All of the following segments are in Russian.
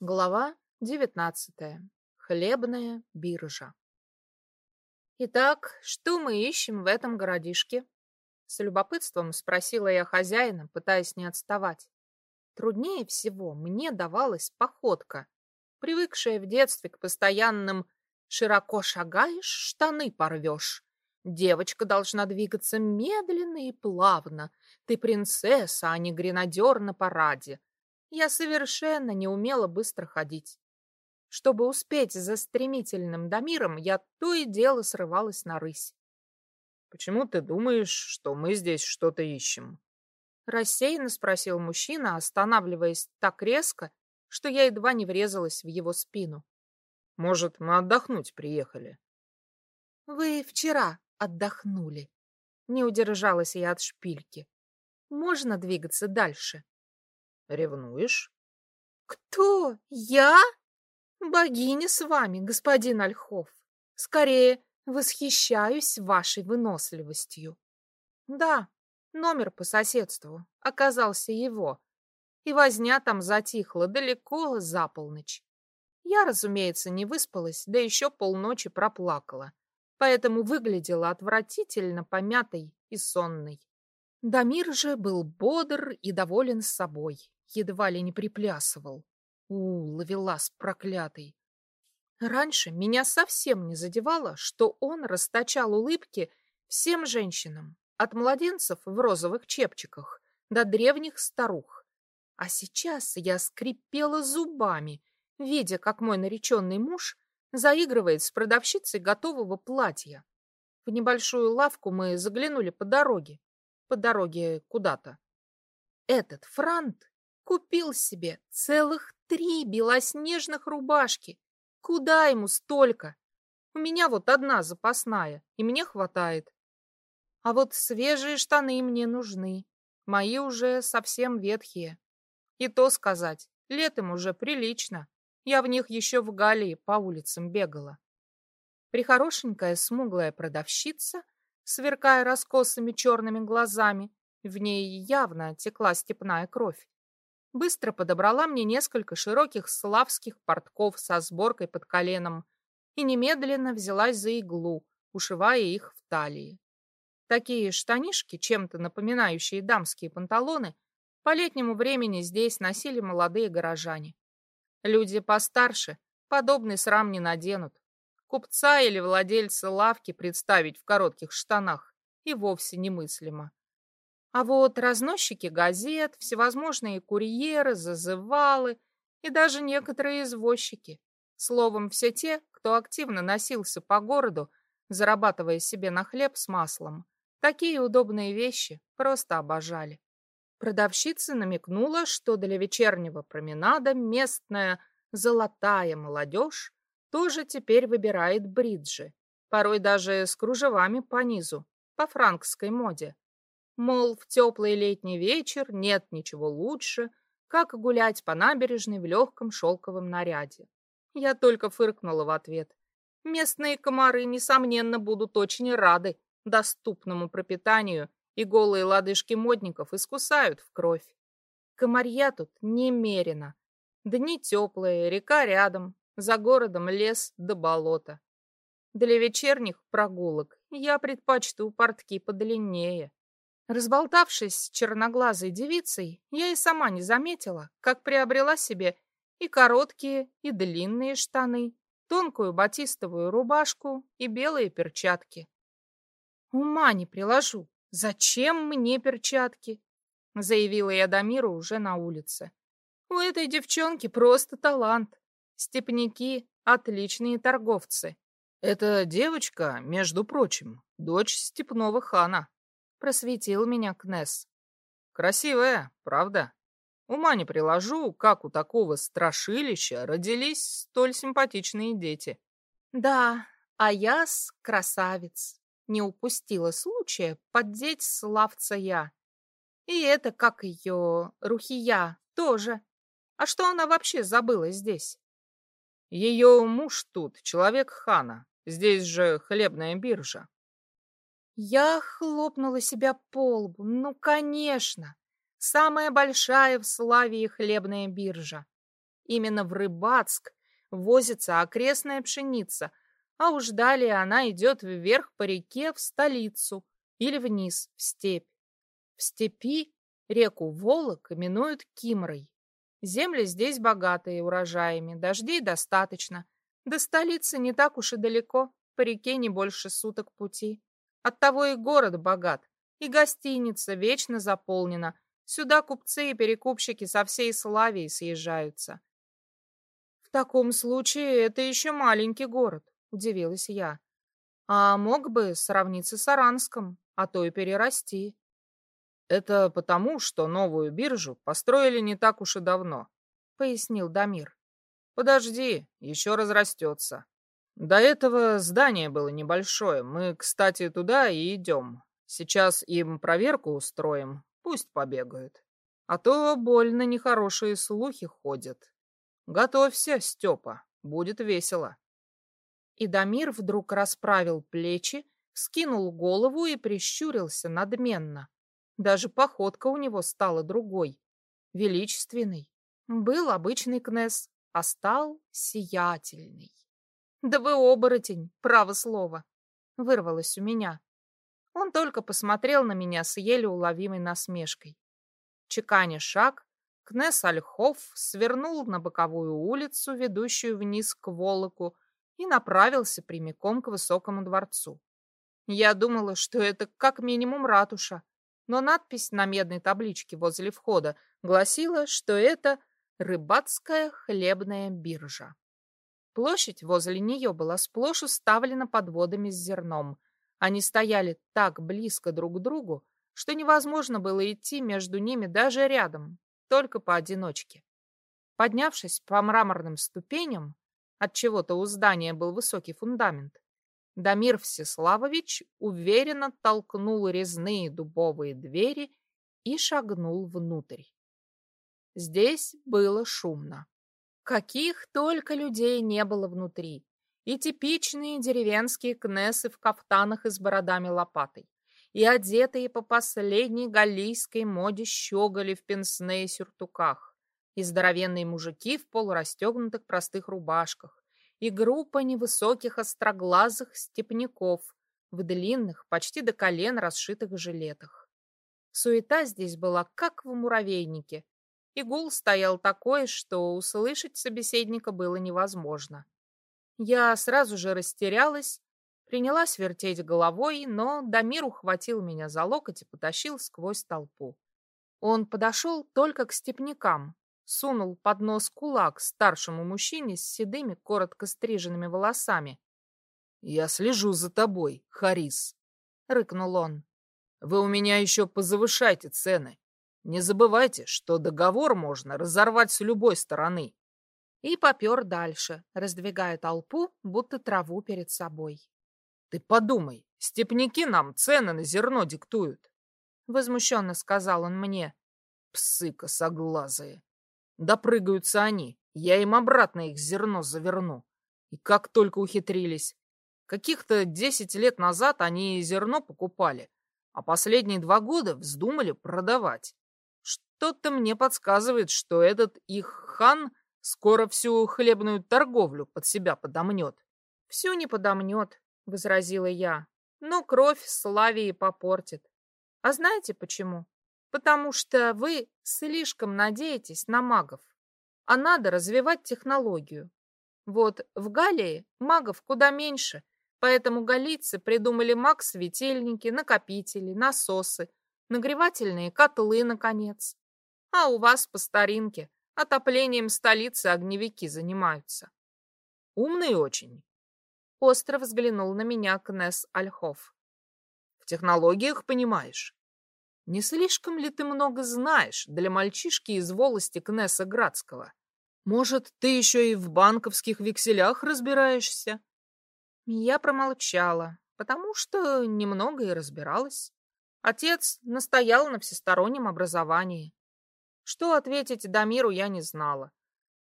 Глава девятнадцатая. Хлебная биржа. «Итак, что мы ищем в этом городишке?» С любопытством спросила я хозяина, пытаясь не отставать. Труднее всего мне давалась походка, привыкшая в детстве к постоянным «широко шагаешь, штаны порвешь». Девочка должна двигаться медленно и плавно. Ты принцесса, а не гренадер на параде. Я совершенно не умела быстро ходить. Чтобы успеть за стремительным Дамиром, я то и дело срывалась на рысь. «Почему ты думаешь, что мы здесь что-то ищем?» Рассеянно спросил мужчина, останавливаясь так резко, что я едва не врезалась в его спину. «Может, мы отдохнуть приехали?» «Вы вчера отдохнули». Не удержалась я от шпильки. «Можно двигаться дальше?» Ревнуешь? Кто? Я? Богиня с вами, господин Ольхов. Скорее, восхищаюсь вашей выносливостью. Да, номер по соседству оказался его, и возня там затихла далеко за полночь. Я, разумеется, не выспалась, да еще полночи проплакала, поэтому выглядела отвратительно помятой и сонной. Дамир же был бодр и доволен собой, едва ли не приплясывал. У, ловелас проклятый. Раньше меня совсем не задевало, что он расточал улыбки всем женщинам, от младенцев в розовых чепчиках до древних старух. А сейчас я скрипела зубами, видя, как мой нареченный муж заигрывает с продавщицей готового платья. В небольшую лавку мы заглянули по дороге, по дороге куда-то. Этот франт Купил себе целых три белоснежных рубашки. Куда ему столько? У меня вот одна запасная, и мне хватает. А вот свежие штаны мне нужны. Мои уже совсем ветхие. И то сказать, летом уже прилично. Я в них еще в Галлии по улицам бегала. Прихорошенькая смуглая продавщица, сверкая раскосыми черными глазами, в ней явно текла степная кровь, быстро подобрала мне несколько широких славских портков со сборкой под коленом и немедленно взялась за иглу, ушивая их в талии. Такие штанишки, чем-то напоминающие дамские панталоны, по летнему времени здесь носили молодые горожане. Люди постарше подобный срам не наденут. Купца или владельца лавки представить в коротких штанах и вовсе немыслимо. А вот разносчики газет, всевозможные курьеры, зазывалы и даже некоторые извозчики. Словом, все те, кто активно носился по городу, зарабатывая себе на хлеб с маслом, такие удобные вещи просто обожали. Продавщица намекнула, что для вечернего променада местная золотая молодежь тоже теперь выбирает бриджи, порой даже с кружевами по низу, по франкской моде. Мол, в теплый летний вечер нет ничего лучше, как гулять по набережной в легком шелковом наряде. Я только фыркнула в ответ. Местные комары, несомненно, будут очень рады доступному пропитанию, и голые лодыжки модников искусают в кровь. Комарья тут немерено. Дни теплые, река рядом, за городом лес да болото. Для вечерних прогулок я предпочту портки подлиннее. Разболтавшись с черноглазой девицей, я и сама не заметила, как приобрела себе и короткие, и длинные штаны, тонкую батистовую рубашку и белые перчатки. Ума не приложу, зачем мне перчатки? Заявила я Дамиру уже на улице. У этой девчонки просто талант. Степняки — отличные торговцы. Эта девочка, между прочим, дочь степного хана, Просветил меня Кнесс. Красивая, правда? Ума не приложу, как у такого страшилища родились столь симпатичные дети. Да, а я с красавец. Не упустила случая поддеть славца я. И это, как ее, Рухия, тоже. А что она вообще забыла здесь? Ее муж тут, человек хана. Здесь же хлебная биржа. Я хлопнула себя по лбу. Ну, конечно, самая большая в Славии хлебная биржа. Именно в Рыбацк возится окрестная пшеница, а уж далее она идет вверх по реке в столицу или вниз в степь. В степи реку Волок именуют Кимрой. Земли здесь богатые урожаями, дождей достаточно. До столицы не так уж и далеко, по реке не больше суток пути. Оттого и город богат, и гостиница вечно заполнена. Сюда купцы и перекупщики со всей Славии съезжаются. В таком случае это еще маленький город, удивилась я. А мог бы сравниться с Аранском, а то и перерасти. Это потому, что новую биржу построили не так уж и давно, пояснил Дамир. Подожди, еще разрастется. До этого здание было небольшое. Мы, кстати, туда и идем. Сейчас им проверку устроим. Пусть побегают. А то больно нехорошие слухи ходят. Готовься, Степа. Будет весело. И Дамир вдруг расправил плечи, скинул голову и прищурился надменно. Даже походка у него стала другой, величественной. Был обычный князь, а стал сиятельный. «Да вы оборотень, право слово!» — вырвалось у меня. Он только посмотрел на меня с еле уловимой насмешкой. Чеканя шаг, Кнесс Ольхов свернул на боковую улицу, ведущую вниз к Волоку, и направился прямиком к высокому дворцу. Я думала, что это как минимум ратуша, но надпись на медной табличке возле входа гласила, что это рыбацкая хлебная биржа. Площадь возле нее была сплошь уставлена подводами с зерном. Они стояли так близко друг к другу, что невозможно было идти между ними даже рядом, только поодиночке. Поднявшись по мраморным ступеням, от чего-то у здания был высокий фундамент, Дамир Всеславович уверенно толкнул резные дубовые двери и шагнул внутрь. Здесь было шумно. Каких только людей не было внутри. И типичные деревенские кнессы в кафтанах и с бородами лопатой, и одетые по последней галлийской моде щеголи в пенсне и сюртуках, и здоровенные мужики в полурастегнутых простых рубашках, и группа невысоких остроглазых степняков в длинных, почти до колен расшитых жилетах. Суета здесь была как в муравейнике, и гул стоял такой, что услышать собеседника было невозможно. Я сразу же растерялась, принялась вертеть головой, но Дамир ухватил меня за локоть и потащил сквозь толпу. Он подошел только к степнякам, сунул под нос кулак старшему мужчине с седыми, коротко стриженными волосами. «Я слежу за тобой, Харис», — рыкнул он. «Вы у меня еще позавышайте цены. Не забывайте, что договор можно разорвать с любой стороны. И попер дальше, раздвигая толпу, будто траву перед собой. Ты подумай, степняки нам цены на зерно диктуют. Возмущенно сказал он мне. Псы косоглазые. Допрыгаются они, я им обратно их зерно заверну. И как только ухитрились. Каких-то десять лет назад они зерно покупали, а последние два года вздумали продавать. Что-то мне подсказывает, что этот их хан скоро всю хлебную торговлю под себя подомнет. — Всю не подомнет, — возразила я, — но кровь Славии попортит. А знаете почему? Потому что вы слишком надеетесь на магов, а надо развивать технологию. Вот в Галлии магов куда меньше, поэтому галлийцы придумали маг-светильники, накопители, насосы, нагревательные котлы, наконец. А у вас по старинке отоплением столицы огневики занимаются. Умный очень. Остро взглянул на меня Кнесс Ольхов. В технологиях понимаешь. Не слишком ли ты много знаешь для мальчишки из волости Кнесса Градского? Может, ты еще и в банковских векселях разбираешься? Я промолчала, потому что немного и разбиралась. Отец настоял на всестороннем образовании. Что ответить Дамиру я не знала.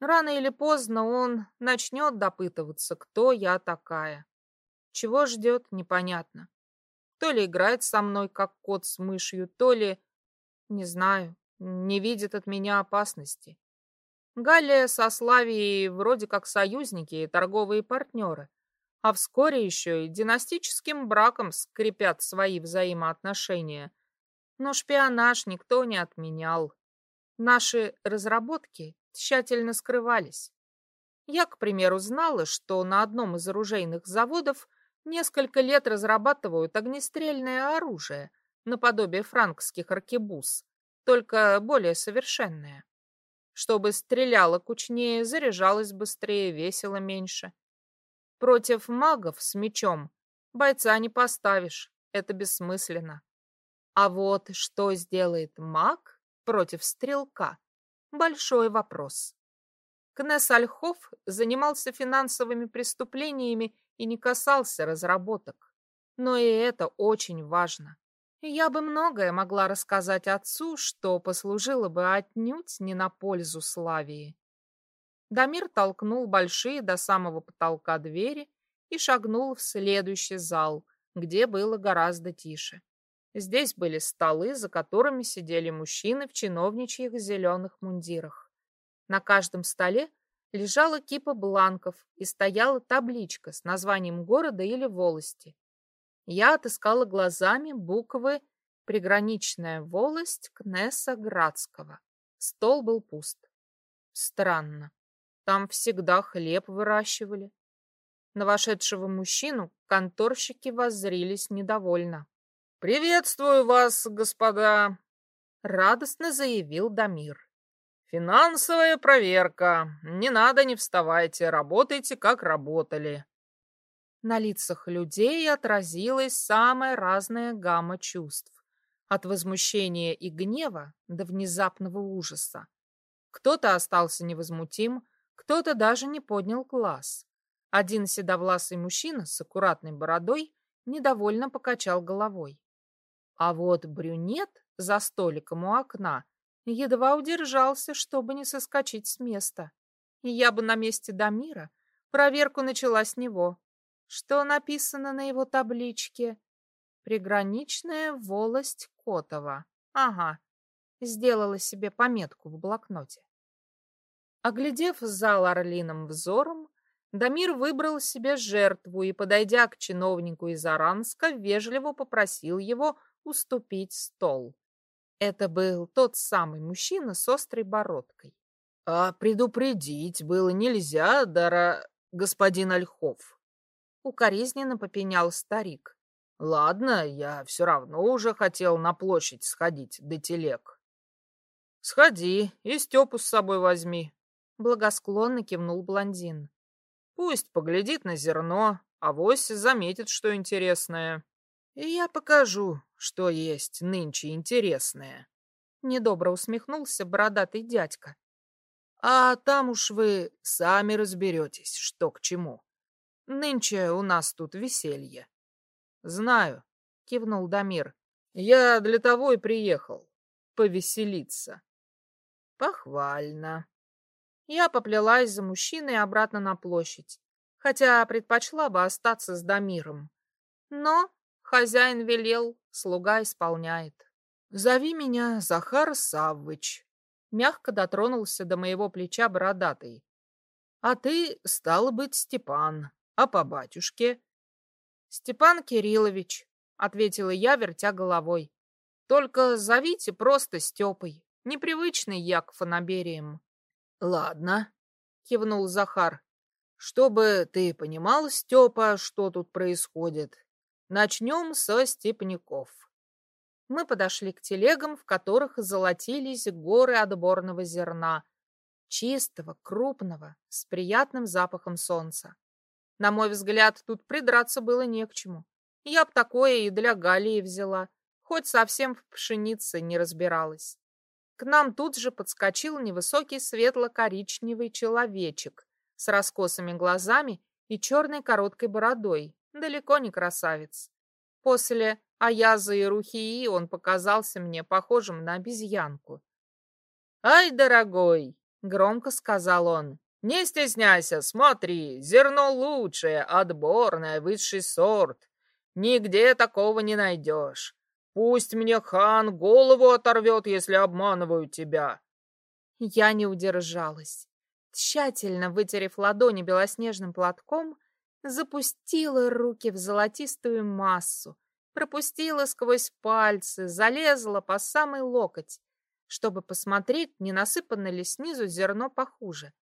Рано или поздно он начнет допытываться, кто я такая. Чего ждет, непонятно. То ли играет со мной, как кот с мышью, то ли, не знаю, не видит от меня опасности. Галлия со Славией вроде как союзники и торговые партнеры, а вскоре еще и династическим браком скрепят свои взаимоотношения. Но шпионаж никто не отменял. Наши разработки тщательно скрывались. Я, к примеру, знала, что на одном из оружейных заводов несколько лет разрабатывают огнестрельное оружие, наподобие франкских аркебуз, только более совершенное чтобы стреляло кучнее, заряжалось быстрее, весело меньше. Против магов с мечом бойца не поставишь, это бессмысленно. А вот что сделает маг против стрелка – большой вопрос. Кнесс Ольхов занимался финансовыми преступлениями и не касался разработок. Но и это очень важно. Я бы многое могла рассказать отцу, что послужило бы отнюдь не на пользу Славии. Дамир толкнул большие до самого потолка двери и шагнул в следующий зал, где было гораздо тише. Здесь были столы, за которыми сидели мужчины в чиновничьих зеленых мундирах. На каждом столе лежала кипа бланков и стояла табличка с названием города или волости. Я отыскала глазами буквы «Приграничная волость Кнесса Градского». Стол был пуст. Странно. Там всегда хлеб выращивали. На вошедшего мужчину конторщики воззрились недовольно. «Приветствую вас, господа!» — радостно заявил Дамир. «Финансовая проверка. Не надо, не вставайте, работайте, как работали. На лицах людей отразилась самая разная гамма чувств. От возмущения и гнева до внезапного ужаса. Кто-то остался невозмутим, кто-то даже не поднял глаз. Один седовласый мужчина с аккуратной бородой недовольно покачал головой. А вот брюнет за столиком у окна едва удержался, чтобы не соскочить с места. Я бы на месте Дамира проверку начала с него. Что написано на его табличке? Приграничная волость Котова. Ага, сделала себе пометку в блокноте. Оглядев зал орлиным взором, Дамир выбрал себе жертву и, подойдя к чиновнику из Аранска, вежливо попросил его уступить стол. Это был тот самый мужчина с острой бородкой. — А предупредить было нельзя, дара господин Ольхов, укоризненно попенял старик. Ладно, я все равно уже хотел на площадь сходить до телег. Сходи и Степу с собой возьми, благосклонно кивнул блондин. Пусть поглядит на зерно, а вось заметит, что интересное. И я покажу, что есть нынче интересное. Недобро усмехнулся бородатый дядька. А там уж вы сами разберетесь, что к чему. Нынче у нас тут веселье. Знаю, кивнул Дамир. Я для того и приехал. Повеселиться. Похвально. Я поплелась за мужчиной обратно на площадь, хотя предпочла бы остаться с Дамиром. Но хозяин велел, слуга исполняет. Зови меня Захар Саввыч. Мягко дотронулся до моего плеча бородатый. А ты, стало быть, Степан. А по батюшке? Степан Кириллович, ответила я, вертя головой. Только зовите просто Степой. Непривычный я к фанабериям. Ладно, кивнул Захар. Чтобы ты понимал, Степа, что тут происходит. Начнем со степняков. Мы подошли к телегам, в которых золотились горы отборного зерна, чистого, крупного, с приятным запахом солнца. На мой взгляд, тут придраться было не к чему. Я б такое и для Галии взяла, хоть совсем в пшенице не разбиралась. К нам тут же подскочил невысокий светло-коричневый человечек с раскосыми глазами и черной короткой бородой, далеко не красавец. После Аяза и Рухии он показался мне похожим на обезьянку. «Ай, дорогой!» — громко сказал он. Не стесняйся, смотри, зерно лучшее, отборное, высший сорт. Нигде такого не найдешь. Пусть мне хан голову оторвет, если обманываю тебя. Я не удержалась. Тщательно вытерев ладони белоснежным платком, запустила руки в золотистую массу, пропустила сквозь пальцы, залезла по самый локоть, чтобы посмотреть, не насыпано ли снизу зерно похуже.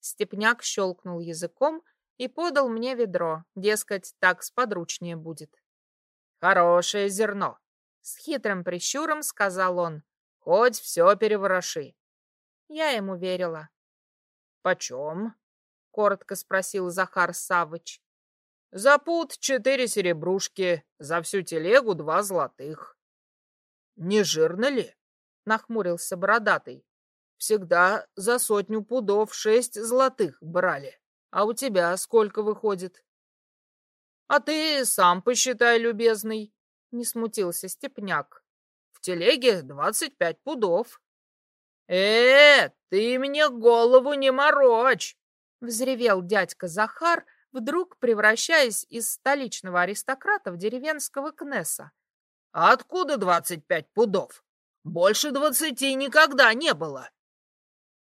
Степняк щелкнул языком и подал мне ведро, дескать, так сподручнее будет. «Хорошее зерно!» — с хитрым прищуром сказал он. «Хоть все перевороши!» Я ему верила. «Почем?» — коротко спросил Захар Савыч. «За пут четыре серебрушки, за всю телегу два золотых». «Не жирно ли?» — нахмурился бородатый. «Всегда за сотню пудов шесть золотых брали. А у тебя сколько выходит?» «А ты сам посчитай, любезный», — не смутился Степняк. «В телеге двадцать пять пудов». «Э, ты мне голову не морочь!» — взревел дядька Захар, вдруг превращаясь из столичного аристократа в деревенского кнесса. «Откуда двадцать пять пудов? Больше двадцати никогда не было.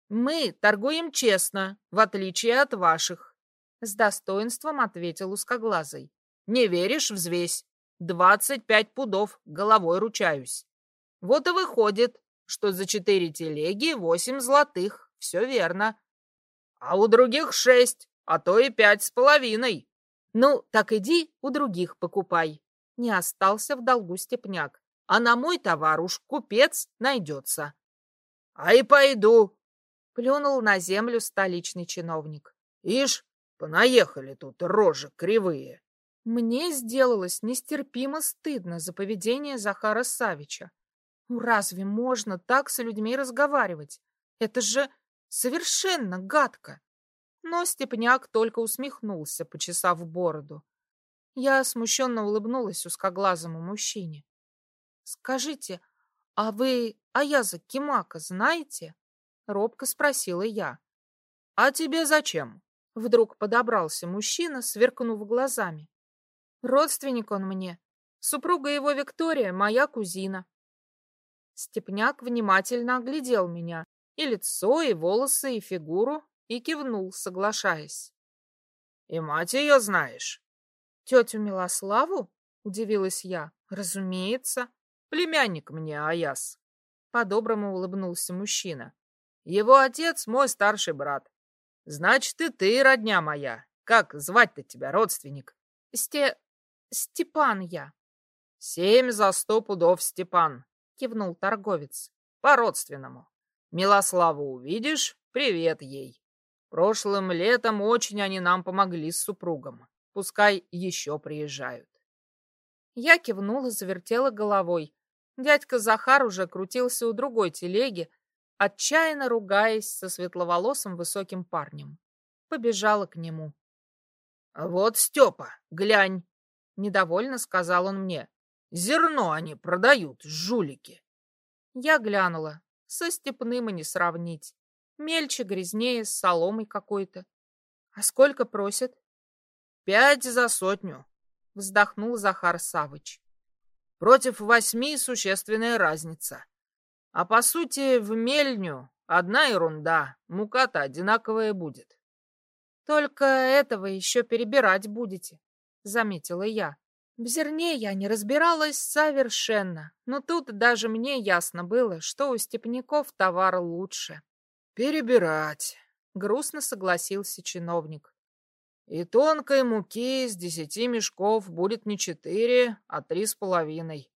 Мы торгуем честно, в отличие от ваших. С достоинством ответил узкоглазый. Не веришь, взвесь. Двадцать пять пудов, головой ручаюсь. Вот и выходит, что за четыре телеги восемь золотых. Все верно. А у других шесть, а то и пять с половиной. Ну, так иди у других покупай. Не остался в долгу степняк а на мой товар уж купец найдется. — А и пойду, — плюнул на землю столичный чиновник. — Ишь, понаехали тут рожи кривые. Мне сделалось нестерпимо стыдно за поведение Захара Савича. Ну разве можно так с людьми разговаривать? Это же совершенно гадко. Но Степняк только усмехнулся, почесав бороду. Я смущенно улыбнулась узкоглазому мужчине. «Скажите, а вы Аяза Кимака знаете?» — робко спросила я. «А тебе зачем?» — вдруг подобрался мужчина, сверкнув глазами. «Родственник он мне. Супруга его Виктория, моя кузина». Степняк внимательно оглядел меня, и лицо, и волосы, и фигуру, и кивнул, соглашаясь. «И мать ее знаешь?» «Тетю Милославу?» — удивилась я. «Разумеется». Племянник мне, Аяс. По-доброму улыбнулся мужчина. Его отец мой старший брат. Значит, и ты, родня моя. Как звать-то тебя, родственник? Сте... Степан я. Семь за сто пудов, Степан, кивнул торговец. По-родственному. Милославу увидишь, привет ей. Прошлым летом очень они нам помогли с супругом. Пускай еще приезжают. Я кивнула, завертела головой. Дядька Захар уже крутился у другой телеги, отчаянно ругаясь со светловолосым высоким парнем. Побежала к нему. «Вот, Степа, глянь!» — недовольно сказал он мне. «Зерно они продают, жулики!» Я глянула. Со степным и не сравнить. Мельче, грязнее, с соломой какой-то. «А сколько просят?» «Пять за сотню», — вздохнул Захар Савыч. Против восьми существенная разница. А по сути, в мельню одна ерунда, мука-то одинаковая будет. Только этого еще перебирать будете, заметила я. В зерне я не разбиралась совершенно, но тут даже мне ясно было, что у степняков товар лучше. Перебирать, грустно согласился чиновник. И тонкой муки с десяти мешков будет не четыре, а три с половиной.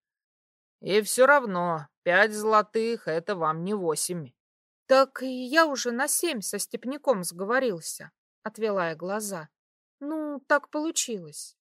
И все равно пять золотых — это вам не восемь. — Так я уже на семь со степняком сговорился, — отвела я глаза. — Ну, так получилось.